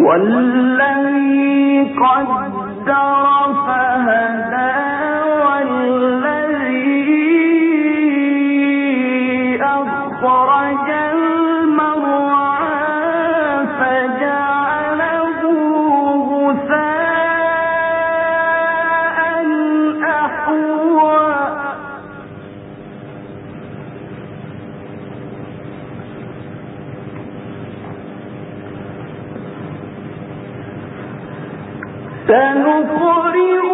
والذي قدر سنقرئ